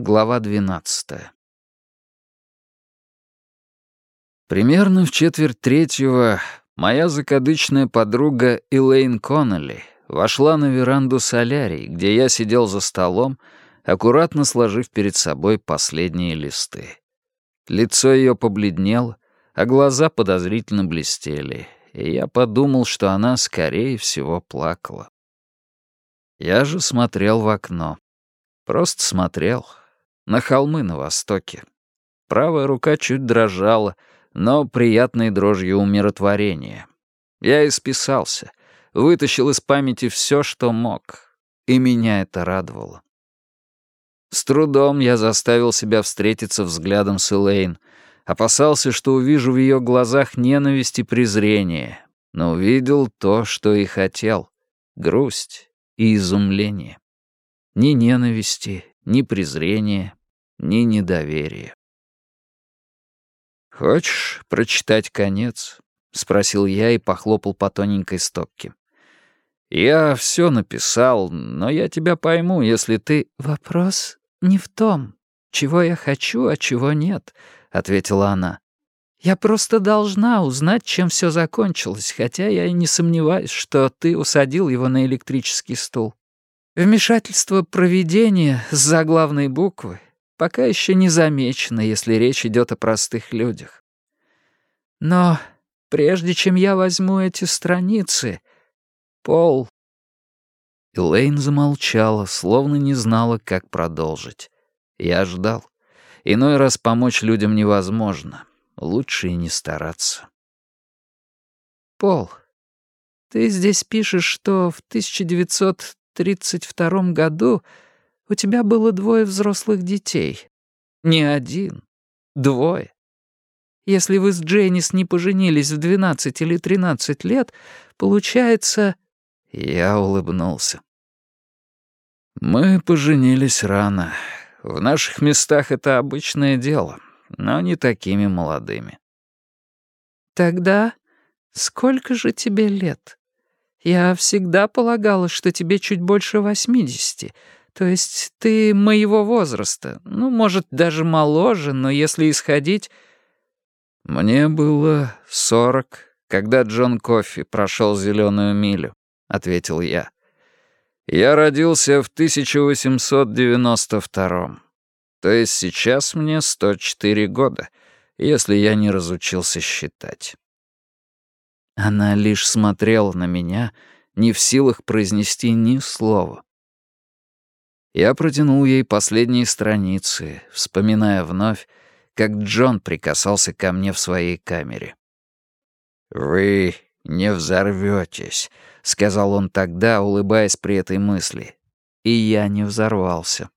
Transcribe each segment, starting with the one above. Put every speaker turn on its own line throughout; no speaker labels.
Глава 12. Примерно в четверть третьего моя закадычная подруга Элейн Коннелли вошла на веранду солярий, где я сидел за столом, аккуратно сложив перед собой последние листы. Лицо ее побледнело, а глаза подозрительно блестели, и я подумал, что она, скорее всего, плакала. Я же смотрел в окно. Просто смотрел, на холмы на востоке. Правая рука чуть дрожала, но приятной дрожью умиротворения. Я исписался, вытащил из памяти все, что мог, и меня это радовало. С трудом я заставил себя встретиться взглядом с Элейн, опасался, что увижу в ее глазах ненависть и презрение, но увидел то, что и хотел — грусть и изумление. Ни ненависти, ни презрения, ни недоверия. «Хочешь прочитать конец?» — спросил я и похлопал по тоненькой стопке. «Я все написал, но я тебя пойму, если ты...»
«Вопрос не в том, чего я хочу, а чего нет», — ответила она. «Я просто должна узнать, чем все закончилось, хотя я и не сомневаюсь, что ты усадил его на электрический стул. Вмешательство провидения с заглавной буквы пока еще не замечено, если речь идет о простых людях. Но прежде чем я возьму эти страницы, Пол...»
Элейн замолчала, словно не знала, как продолжить. Я ждал. Иной раз помочь людям невозможно. Лучше и не стараться.
«Пол, ты здесь пишешь, что в 1932 году у тебя было двое взрослых детей. Не один. Двое. Если вы с Дженнис не поженились в 12 или 13 лет, получается...»
Я улыбнулся. «Мы поженились рано. В наших местах это обычное дело, но не такими молодыми».
«Тогда сколько же тебе лет? Я всегда полагала, что тебе чуть больше восьмидесяти, то есть ты моего возраста, ну, может, даже моложе, но если исходить...»
«Мне было сорок, когда Джон Кофи прошел зеленую милю», — ответил я. «Я родился в 1892-м. То есть сейчас мне 104 года, если я не разучился считать». Она лишь смотрела на меня, не в силах произнести ни слова. Я протянул ей последние страницы, вспоминая вновь, как Джон прикасался ко мне в своей камере. «Вы не взорветесь», — сказал он тогда, улыбаясь при этой мысли. И я не взорвался.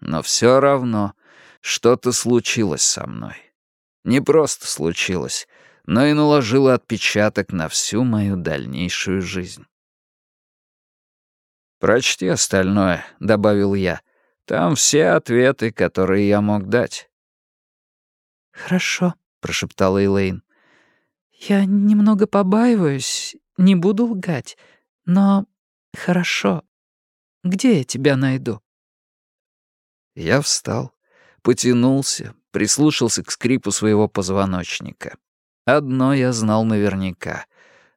Но все равно что-то случилось со мной. Не просто случилось, но и наложило отпечаток на всю мою дальнейшую жизнь. «Прочти остальное», — добавил я. «Там все ответы, которые я мог дать».
«Хорошо», — прошептала Элейн. «Я немного побаиваюсь, не буду лгать, но хорошо. Где я тебя найду?»
Я встал, потянулся, прислушался к скрипу своего позвоночника. Одно я знал наверняка.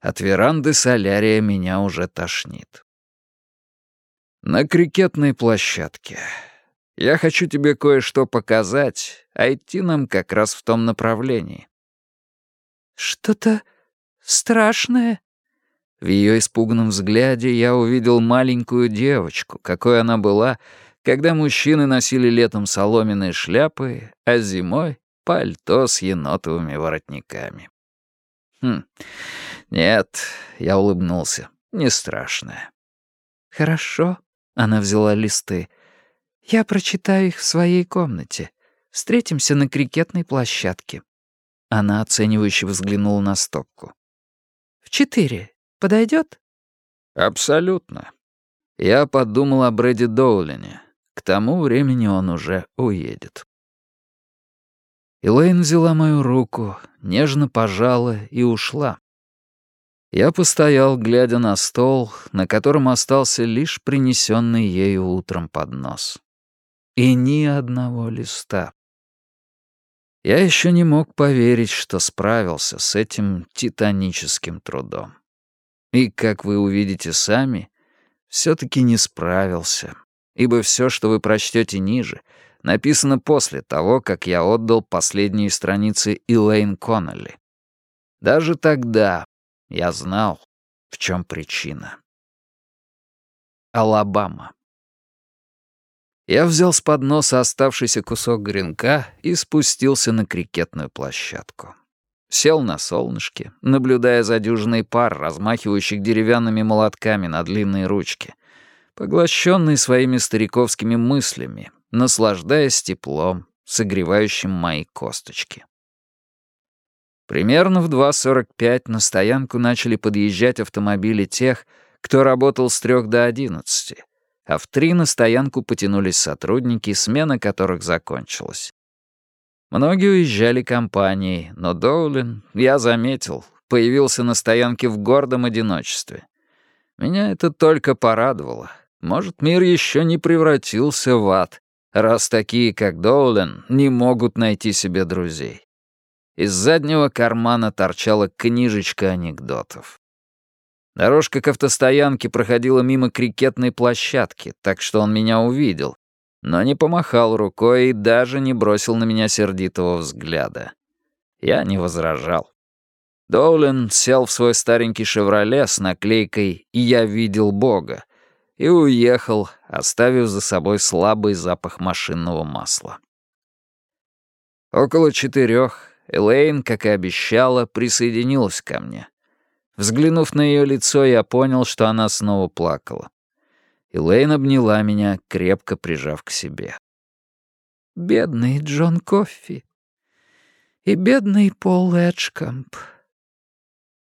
От веранды солярия меня уже тошнит. «На крикетной площадке. Я хочу тебе кое-что показать, а идти нам как раз в том направлении».
«Что-то страшное?»
В ее испуганном взгляде я увидел маленькую девочку, какой она была, когда мужчины носили летом соломенные шляпы, а зимой — пальто с енотовыми воротниками. «Хм, нет», — я улыбнулся, — «не страшное».
«Хорошо», она взяла листы. «Я прочитаю их в своей комнате. Встретимся на крикетной площадке».
Она оценивающе взглянула на стопку.
«В четыре. Подойдет?»
«Абсолютно. Я подумал о Брэди Доулине. К тому времени он уже уедет». Элейн взяла мою руку, нежно пожала и ушла. Я постоял, глядя на стол, на котором остался лишь принесенный ею утром поднос. и ни одного листа. Я еще не мог поверить, что справился с этим титаническим трудом. И, как вы увидите сами, все-таки не справился, ибо все, что вы прочтете ниже, написано после того, как я отдал последние страницы Элейн Коннелли. Даже тогда я знал, в чем причина. Алабама. Я взял с подноса оставшийся кусок гренка и спустился на крикетную площадку. Сел на солнышке, наблюдая за дюжиной пар, размахивающих деревянными молотками на длинные ручки, поглощенный своими стариковскими мыслями, наслаждаясь теплом, согревающим мои косточки. Примерно в 2.45 на стоянку начали подъезжать автомобили тех, кто работал с 3 до 11, а в 3 на стоянку потянулись сотрудники, смена которых закончилась. Многие уезжали компанией, но Доулин, я заметил, появился на стоянке в гордом одиночестве. Меня это только порадовало. Может, мир еще не превратился в ад, раз такие, как Доулин, не могут найти себе друзей. Из заднего кармана торчала книжечка анекдотов. Дорожка к автостоянке проходила мимо крикетной площадки, так что он меня увидел, но не помахал рукой и даже не бросил на меня сердитого взгляда. Я не возражал. Доулин сел в свой старенький «Шевроле» с наклейкой «Я видел Бога» и уехал, оставив за собой слабый запах машинного масла. Около четырех Элейн, как и обещала, присоединилась ко мне. Взглянув на ее лицо, я понял, что она снова плакала. Элейн обняла меня, крепко прижав к себе.
«Бедный Джон Коффи. И бедный Пол Эджкамп.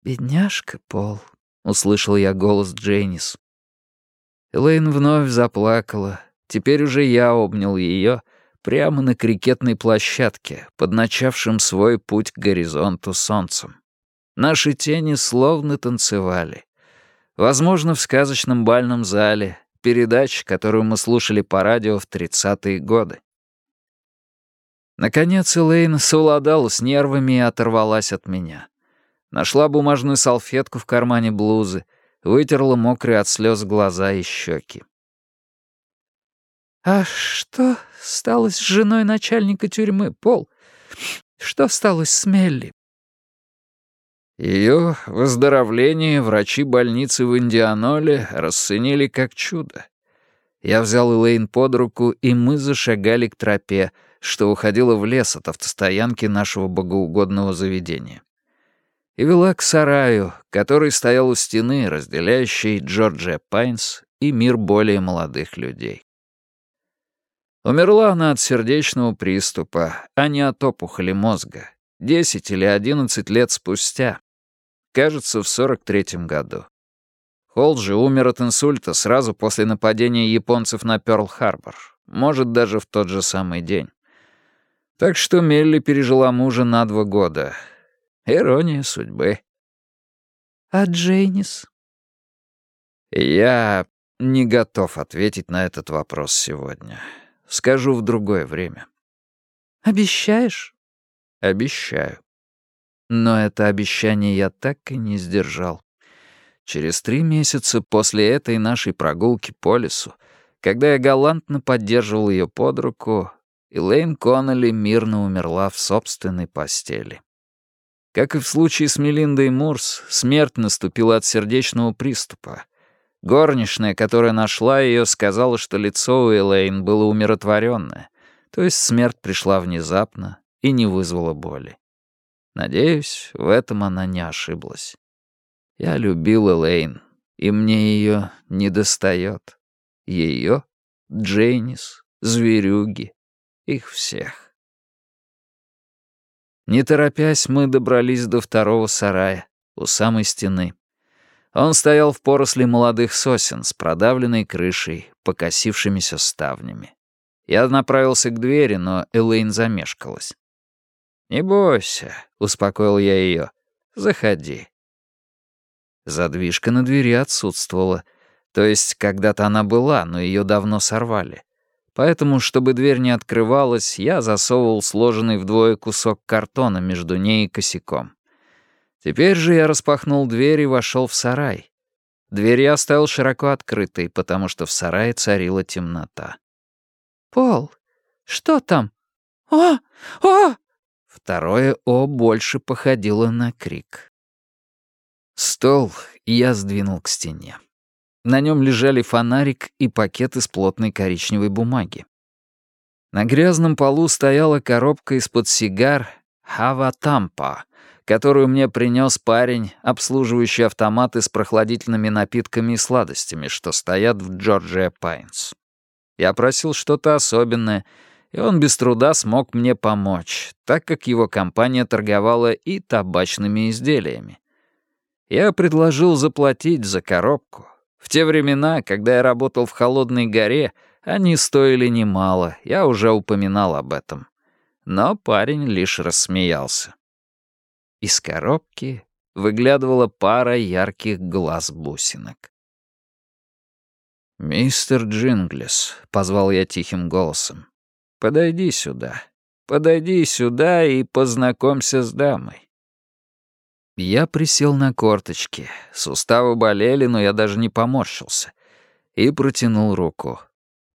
Бедняжка Пол», — услышал я голос Джейнис.
Элейн вновь заплакала. Теперь уже я обнял ее прямо на крикетной площадке, под начавшим свой путь к горизонту солнцем. Наши тени словно танцевали. Возможно, в сказочном бальном зале, передач, которую мы слушали по радио в 30-е годы. Наконец Элейн совладала с нервами и оторвалась от меня. Нашла бумажную салфетку в кармане блузы, вытерла мокрые от слез глаза и щеки.
«А что стало с женой начальника тюрьмы, Пол? Что стало с Мелли?»
Ее выздоровление врачи больницы в Индианоле расценили как чудо. Я взял Элейн под руку, и мы зашагали к тропе, что уходила в лес от автостоянки нашего богоугодного заведения. И вела к сараю, который стоял у стены, разделяющей Джорджия Пайнс и мир более молодых людей. Умерла она от сердечного приступа, а не от опухоли мозга, десять или одиннадцать лет спустя, кажется, в 43-м году. Холл же умер от инсульта сразу после нападения японцев на Пёрл-Харбор, может, даже в тот же самый день. Так что Мелли пережила мужа на два года. Ирония судьбы.
А Джейнис?
Я не готов ответить на этот вопрос сегодня. Скажу в другое время.
Обещаешь?
Обещаю. Но это обещание я так и не сдержал. Через три месяца после этой нашей прогулки по лесу, когда я галантно поддерживал ее под руку, Элейн Коннелли мирно умерла в собственной постели. Как и в случае с Мелиндой Мурс, смерть наступила от сердечного приступа. Горничная, которая нашла ее, сказала, что лицо у Элейн было умиротворенное, то есть смерть пришла внезапно и не вызвала боли. Надеюсь, в этом она не ошиблась. Я любил Элейн, и мне ее не достает. Ее, Джейнис, зверюги, их всех. Не торопясь, мы добрались до второго сарая, у самой стены. Он стоял в поросли молодых сосен с продавленной крышей, покосившимися ставнями. Я направился к двери, но Элейн замешкалась. «Не бойся», — успокоил я ее. «Заходи». Задвижка на двери отсутствовала. То есть когда-то она была, но ее давно сорвали. Поэтому, чтобы дверь не открывалась, я засовывал сложенный вдвое кусок картона между ней и косяком. Теперь же я распахнул дверь и вошел в сарай. Дверь я оставил широко открытой, потому что в сарае царила темнота.
«Пол, что там? О! О!»
Второе «о» больше походило на крик. Стол я сдвинул к стене. На нем лежали фонарик и пакет из плотной коричневой бумаги. На грязном полу стояла коробка из-под сигар «Хава Тампа», которую мне принес парень, обслуживающий автоматы с прохладительными напитками и сладостями, что стоят в Джорджия Пайнс. Я просил что-то особенное, и он без труда смог мне помочь, так как его компания торговала и табачными изделиями. Я предложил заплатить за коробку, в те времена, когда я работал в Холодной горе, они стоили немало, я уже упоминал об этом. Но парень лишь рассмеялся. Из коробки выглядывала пара ярких глаз-бусинок. «Мистер Джинглис», — позвал я тихим голосом, — «подойди сюда, подойди сюда и познакомься с дамой». Я присел на корточки. Суставы болели, но я даже не поморщился. И протянул руку.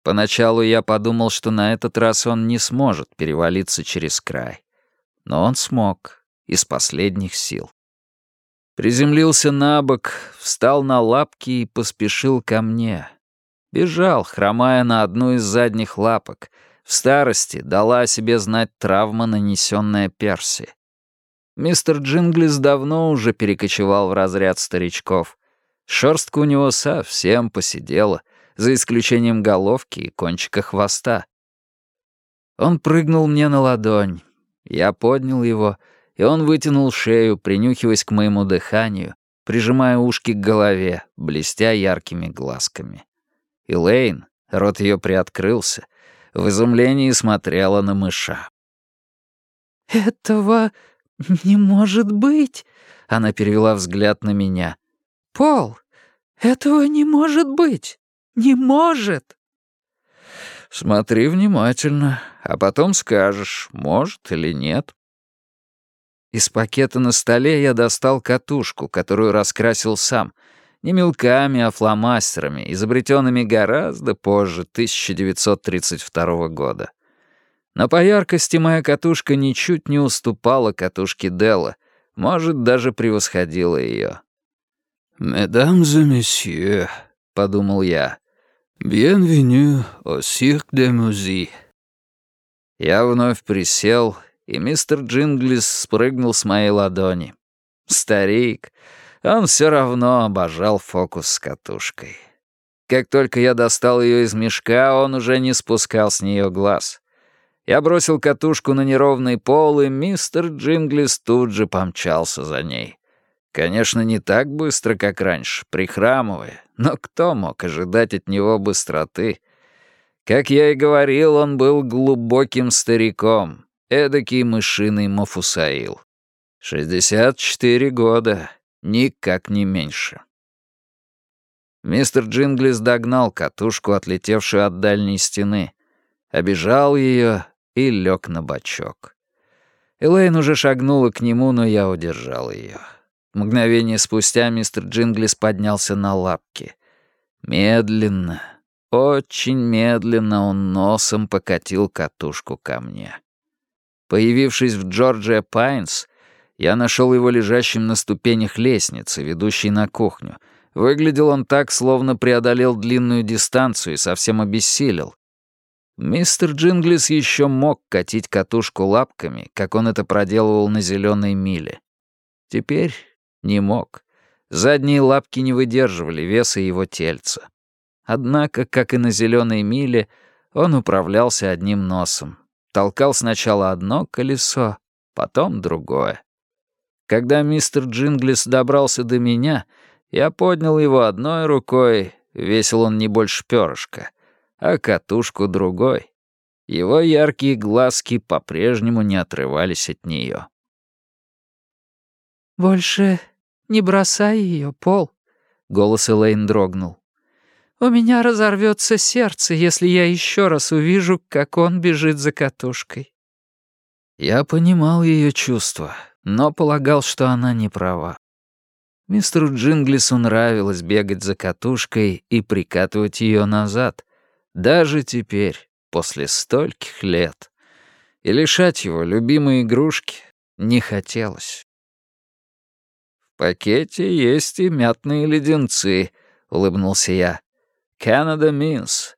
Поначалу я подумал, что на этот раз он не сможет перевалиться через край. Но он смог, из последних сил. Приземлился на бок, встал на лапки и поспешил ко мне. Бежал, хромая на одну из задних лапок. В старости дала о себе знать травма, нанесенная Перси. Мистер Джинглис давно уже перекочевал в разряд старичков. Шерстка у него совсем посидела, за исключением головки и кончика хвоста. Он прыгнул мне на ладонь. Я поднял его, и он вытянул шею, принюхиваясь к моему дыханию, прижимая ушки к голове, блестя яркими глазками. Элейн, рот ее приоткрылся, в изумлении смотрела на мыша.
«Этого «Не может быть!» — она перевела взгляд на меня. «Пол, этого не может быть! Не может!»
«Смотри внимательно, а потом скажешь, может или нет». Из пакета на столе я достал катушку, которую раскрасил сам, не мелками, а фломастерами, изобретенными гораздо позже 1932 года. Но по яркости моя катушка ничуть не уступала катушке Делла, может, даже превосходила ее. «Медам и месье», — подумал я, — «bienvenue au cirque de Mousie». Я вновь присел, и мистер Джинглис спрыгнул с моей ладони. Старик, он все равно обожал фокус с катушкой. Как только я достал ее из мешка, он уже не спускал с нее глаз. Я бросил катушку на неровный пол, и мистер Джинглис тут же помчался за ней. Конечно, не так быстро, как раньше, прихрамывая, но кто мог ожидать от него быстроты? Как я и говорил, он был глубоким стариком, эдакий мышиный Мафусаил. 64 года, никак не меньше. Мистер Джинглис догнал катушку, отлетевшую от дальней стены, обижал ее и лег на бочок. Элейн уже шагнула к нему, но я удержал ее. Мгновение спустя мистер Джинглис поднялся на лапки. Медленно, очень медленно он носом покатил катушку ко мне. Появившись в Джорджия Пайнс, я нашел его лежащим на ступенях лестницы, ведущей на кухню. Выглядел он так, словно преодолел длинную дистанцию и совсем обессилел. Мистер Джинглис еще мог катить катушку лапками, как он это проделывал на зеленой миле. Теперь не мог. Задние лапки не выдерживали веса его тельца. Однако, как и на зеленой миле, он управлялся одним носом. Толкал сначала одно колесо, потом другое. Когда мистер Джинглис добрался до меня, я поднял его одной рукой, весил он не больше перышка, а катушку другой. Его яркие глазки по-прежнему не отрывались от нее.
«Больше не бросай ее, Пол», — голос Элейн дрогнул. У меня разорвется сердце, если я еще раз увижу, как он бежит за катушкой».
Я понимал ее чувства, но полагал, что она не права. Мистеру Джинглису нравилось бегать за катушкой и прикатывать ее назад, даже теперь, после стольких лет. И лишать его любимой игрушки не хотелось. «В пакете есть и мятные леденцы», — улыбнулся я. «Canada Means.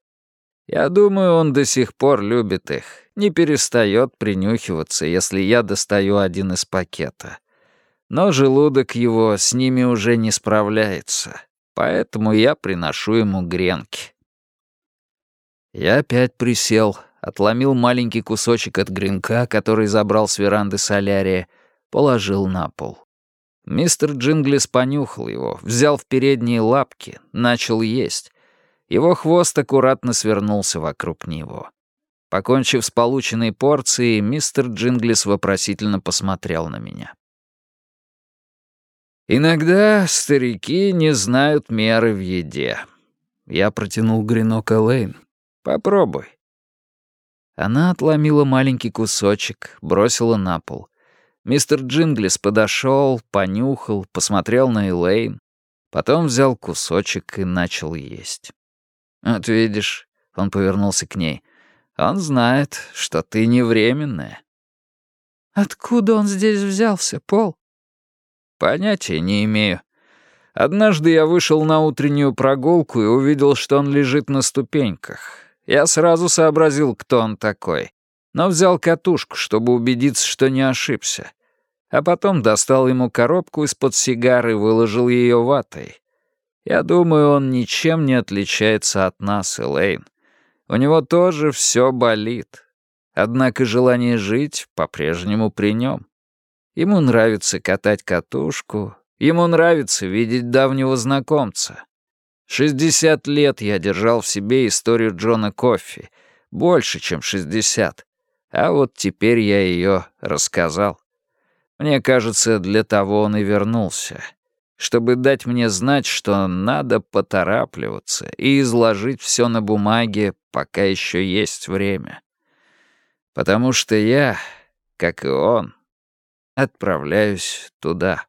Я думаю, он до сих пор любит их, не перестает принюхиваться, если я достаю один из пакета. Но желудок его с ними уже не справляется, поэтому я приношу ему гренки. Я опять присел, отломил маленький кусочек от гренка, который забрал с веранды солярия, положил на пол. Мистер Джинглис понюхал его, взял в передние лапки, начал есть. Его хвост аккуратно свернулся вокруг него. Покончив с полученной порцией, мистер Джинглис вопросительно посмотрел на меня. Иногда старики не знают меры в еде. Я протянул гренок Элейн. Попробуй. Она отломила маленький кусочек, бросила на пол. Мистер Джинглис подошел, понюхал, посмотрел на Элейн, потом взял кусочек и начал есть. «Вот видишь», — он повернулся к ней, — «он знает, что ты не временная».
«Откуда он здесь взялся, Пол?»
Понятия не имею. Однажды я вышел на утреннюю прогулку и увидел, что он лежит на ступеньках. Я сразу сообразил, кто он такой, но взял катушку, чтобы убедиться, что не ошибся. А потом достал ему коробку из-под сигары и выложил ее ватой. Я думаю, он ничем не отличается от нас, Элейн. У него тоже все болит. Однако желание жить по-прежнему при нем. Ему нравится катать катушку, ему нравится видеть давнего знакомца. Шестьдесят лет я держал в себе историю Джона Коффи, больше, чем шестьдесят. А вот теперь я ее рассказал. Мне кажется, для того он и вернулся. Чтобы дать мне знать, что надо поторапливаться и изложить все на бумаге, пока еще есть время. Потому что я, как и он, Отправляюсь туда.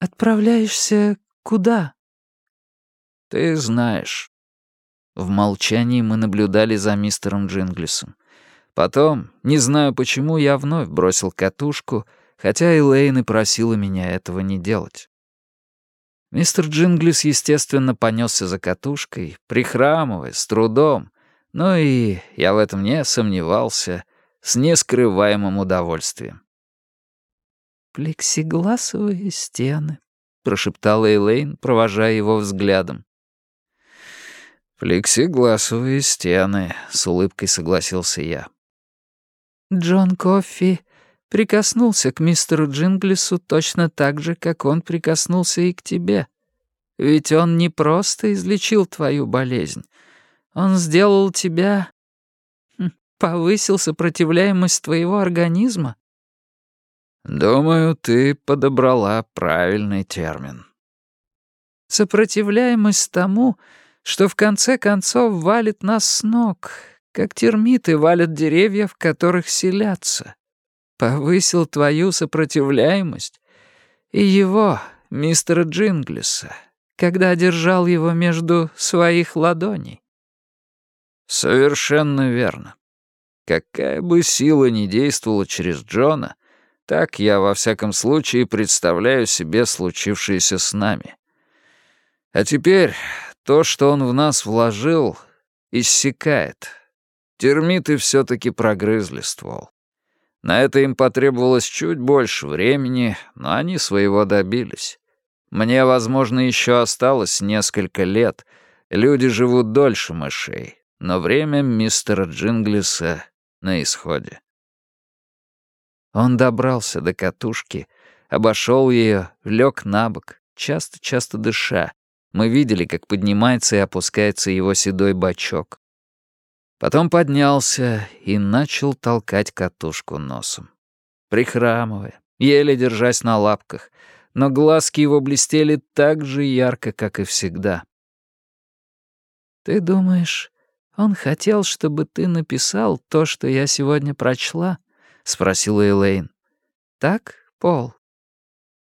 Отправляешься куда?
Ты знаешь. В молчании мы наблюдали за мистером Джинглисом. Потом, не знаю почему, я вновь бросил катушку, хотя Элейн и просила меня этого не делать. Мистер Джинглис, естественно, понесся за катушкой, прихрамывая, с трудом, но и, я в этом не сомневался, с нескрываемым удовольствием.
«Плексигласовые стены», — прошептала Эйлейн, провожая его взглядом.
«Плексигласовые стены», — с улыбкой согласился я.
Джон Коффи прикоснулся к мистеру Джинглису точно так же, как он прикоснулся и к тебе. Ведь он не просто излечил твою болезнь. Он сделал тебя... Хм, повысил сопротивляемость твоего организма.
«Думаю, ты подобрала правильный термин».
«Сопротивляемость тому, что в конце концов валит нас с ног, как термиты валят деревья, в которых селятся. Повысил твою сопротивляемость и его, мистера Джинглиса, когда держал его между своих ладоней».
«Совершенно верно. Какая бы сила ни действовала через Джона, так я, во всяком случае, представляю себе случившееся с нами. А теперь то, что он в нас вложил, иссякает. Термиты все-таки прогрызли ствол. На это им потребовалось чуть больше времени, но они своего добились. Мне, возможно, еще осталось несколько лет. Люди живут дольше мышей, но время мистера Джинглиса на исходе. Он добрался до катушки, обошел ее, лег на бок, часто-часто дыша. Мы видели, как поднимается и опускается его седой бачок. Потом поднялся и начал толкать катушку носом. Прихрамывая, еле держась на лапках, но глазки его блестели так же ярко, как и всегда.
Ты думаешь, он хотел, чтобы ты написал то, что я сегодня прочла? спросила Элейн. Так, Пол?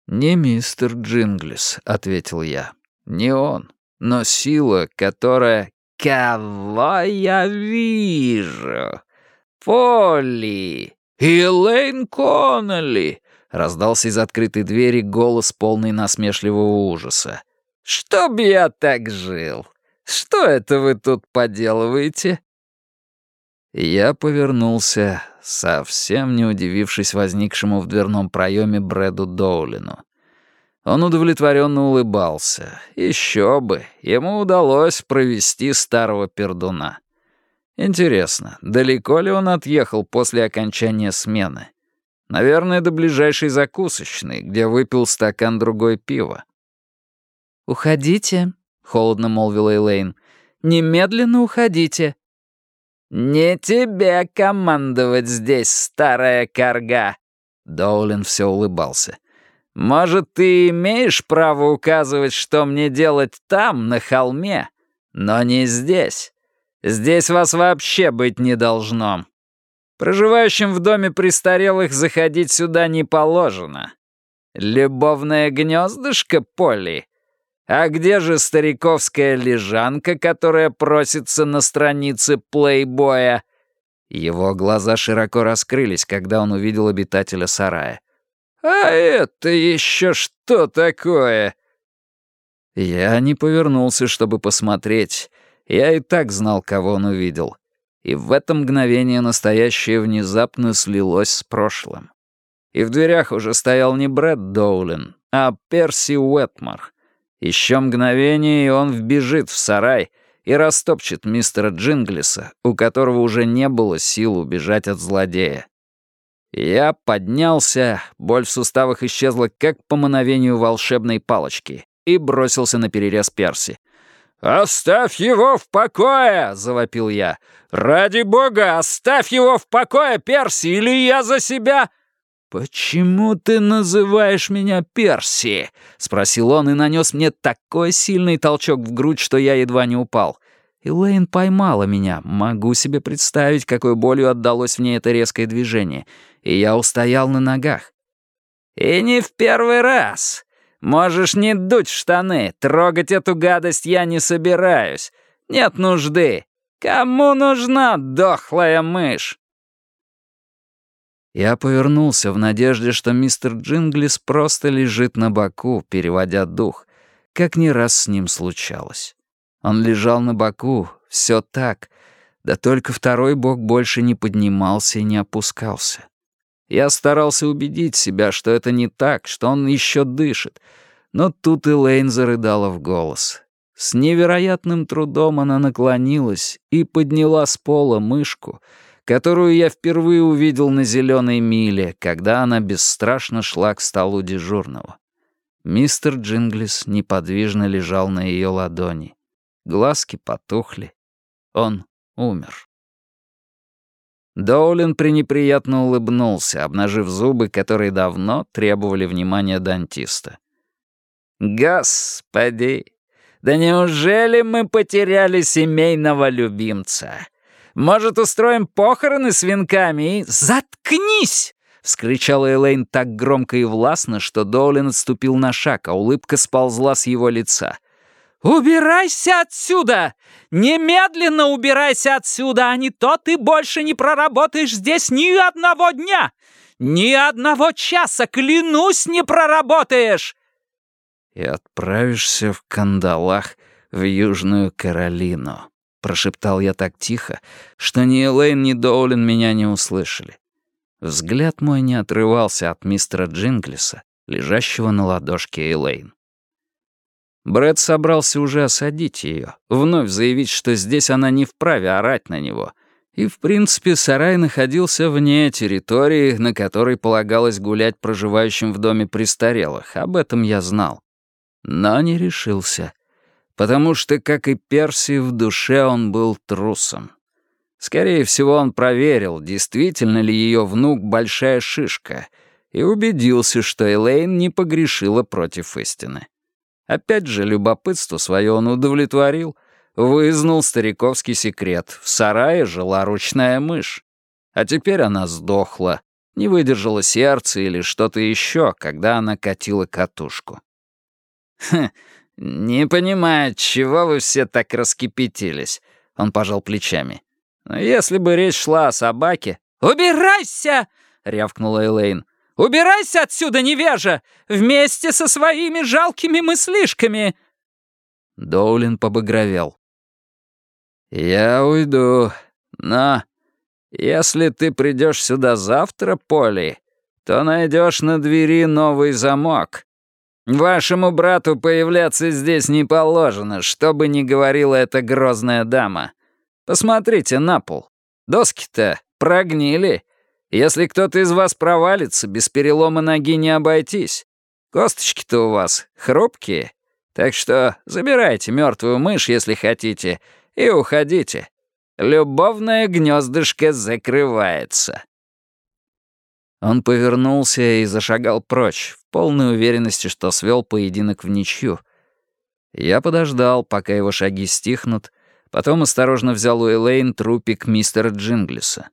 Не мистер Джинглис, ответил я. Не он, но сила, которая «Кого я вижу? Полли! Элейн Коннелли!» — раздался из открытой двери голос, полный насмешливого ужаса. «Чтоб я так жил! Что это вы тут поделываете?» Я повернулся, совсем не удивившись возникшему в дверном проеме Брэду Доулину. Он удовлетворенно улыбался. Еще бы, ему удалось провести старого пердуна. Интересно, далеко ли он отъехал после окончания смены? Наверное, до ближайшей закусочной, где выпил стакан другой пива.
«Уходите», — холодно молвила Элейн. «Немедленно уходите».
«Не тебе командовать здесь, старая корга!» Доулин все улыбался. Может, ты имеешь право указывать, что мне делать там, на холме, но не здесь. Здесь вас вообще быть не должно. Проживающим в доме престарелых заходить сюда не положено. Любовное гнездышко, Полли? А где же стариковская лежанка, которая просится на странице плейбоя? Его глаза широко раскрылись, когда он увидел обитателя сарая. «А это еще что такое?» Я не повернулся, чтобы посмотреть. Я и так знал, кого он увидел. И в это мгновение настоящее внезапно слилось с прошлым. И в дверях уже стоял не Брэд Доулин, а Перси Уэтмор. Еще мгновение, и он вбежит в сарай и растопчет мистера Джинглиса, у которого уже не было сил убежать от злодея. Я поднялся, боль в суставах исчезла как по мановению волшебной палочки, и бросился на перерез Перси. «Оставь его в покое!» — завопил я. «Ради бога, оставь его в покое, Перси, или я за себя...» «Почему ты называешь меня Перси?» — спросил он и нанес мне такой сильный толчок в грудь, что я едва не упал. Элейн поймала меня. Могу себе представить, какой болью отдалось в ней это резкое движение. И я устоял на ногах. «И не в первый раз. Можешь не дуть штаны. Трогать эту гадость я не собираюсь. Нет нужды. Кому нужна дохлая мышь?» Я повернулся в надежде, что мистер Джинглис просто лежит на боку, переводя дух, как не раз с ним случалось. Он лежал на боку, все так, да только второй бок больше не поднимался и не опускался. Я старался убедить себя, что это не так, что он еще дышит, но тут Элейн зарыдала в голос. С невероятным трудом она наклонилась и подняла с пола мышку, которую я впервые увидел на зеленой миле, когда она бесстрашно шла к столу дежурного. Мистер Джинглис неподвижно лежал на ее ладони. Глазки потухли. Он умер. Доулин пренеприятно улыбнулся, обнажив зубы, которые давно требовали внимания дантиста. «Господи! Да неужели мы потеряли семейного любимца? Может, устроим похороны с венками и... Заткнись!» — вскричала Элейн так громко и властно, что Доулин отступил на шаг, а улыбка сползла с его лица. «Убирайся отсюда! Немедленно убирайся отсюда, а не то ты больше не проработаешь здесь ни одного дня! Ни одного часа, клянусь, не проработаешь!» «И отправишься в кандалах в Южную Каролину», — прошептал я так тихо, что ни Элейн, ни Доулин меня не услышали. Взгляд мой не отрывался от мистера Джинглиса, лежащего на ладошке Элейн. Брэд собрался уже осадить ее, вновь заявить, что здесь она не вправе орать на него. И, в принципе, сарай находился вне территории, на которой полагалось гулять проживающим в доме престарелых. Об этом я знал. Но не решился. Потому что, как и Перси, в душе он был трусом. Скорее всего, он проверил, действительно ли ее внук большая шишка, и убедился, что Элейн не погрешила против истины. Опять же, любопытство свое он удовлетворил, вызнал стариковский секрет. В сарае жила ручная мышь. А теперь она сдохла. Не выдержала сердце или что-то еще, когда она катила катушку. «Хм, не понимаю, чего вы все так раскипятились», — он пожал плечами. «Но если бы речь шла о собаке...»
«Убирайся!» — рявкнула Элейн. «Убирайся отсюда, невежа! Вместе со своими жалкими мыслишками!»
Доулин побагровел. «Я уйду, но если ты придешь сюда завтра, Поли, то найдешь на двери новый замок. Вашему брату появляться здесь не положено, что бы ни говорила эта грозная дама. Посмотрите на пол. Доски-то прогнили. Если кто-то из вас провалится, без перелома ноги не обойтись. Косточки-то у вас хрупкие. Так что забирайте мертвую мышь, если хотите, и уходите. Любовное гнездышко закрывается». Он повернулся и зашагал прочь, в полной уверенности, что свел поединок в ничью. Я подождал, пока его шаги стихнут, потом осторожно взял у Элейн трупик мистера Джинглиса.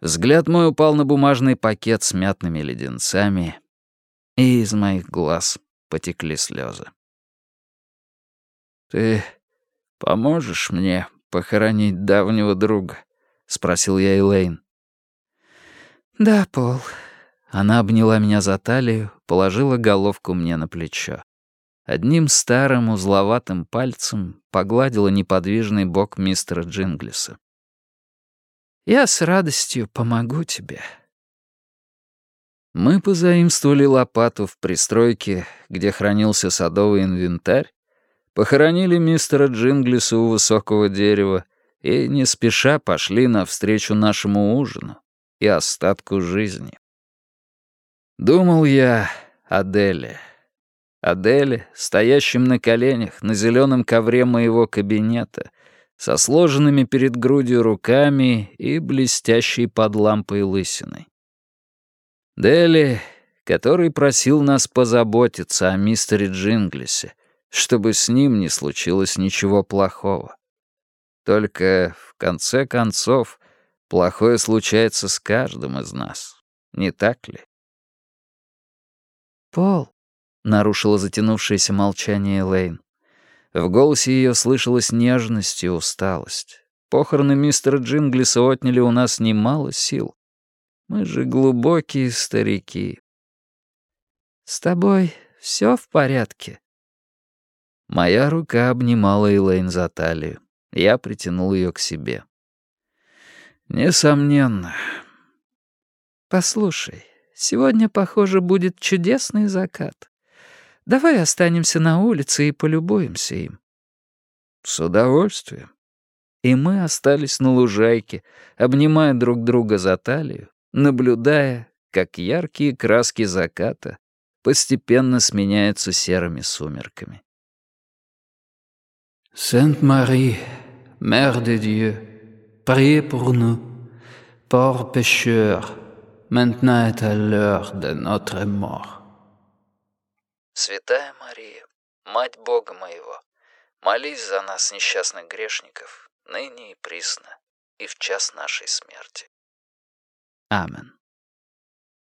Взгляд мой упал на бумажный пакет с мятными леденцами, и из моих глаз потекли слезы. «Ты поможешь мне похоронить давнего друга?» — спросил я Элейн.
«Да, Пол».
Она обняла меня за талию, положила головку мне на плечо. Одним старым узловатым пальцем погладила неподвижный бок мистера Джинглиса.
«Я с радостью помогу тебе».
Мы позаимствовали лопату в пристройке, где хранился садовый инвентарь, Похоронили мистера Джинглиса у высокого дерева и не спеша пошли навстречу нашему ужину и остатку жизни. Думал я о Деле. О Деле, стоящем на коленях на зеленом ковре моего кабинета, со сложенными перед грудью руками и блестящей под лампой лысиной. Дели, который просил нас позаботиться о мистере Джинглисе, чтобы с ним не случилось ничего плохого. Только, в конце концов, плохое случается с каждым из нас, не так ли?
«Пол», — нарушила затянувшееся молчание Лейн.
В голосе ее слышалась нежность и усталость. Похороны мистера Джинглиса отняли у нас немало сил. Мы же глубокие старики.
«С тобой все в порядке?»
Моя рука обнимала Элейн за талию. Я притянул ее к себе. «Несомненно».
«Послушай, сегодня, похоже, будет чудесный закат. Давай останемся на улице и полюбуемся им».
«С удовольствием». И мы остались на лужайке, обнимая друг друга за талию, наблюдая, как яркие краски заката постепенно сменяются серыми сумерками.
Sainte Marie, Mère de Dieu, priez pour nous, pauvres pécheurs, maintenant est à l'heure de notre mort.
Святая Мария, Мать Бога моего, молись за нас, несчастных грешников, ныне и присно, и в час нашей смерти. Амен.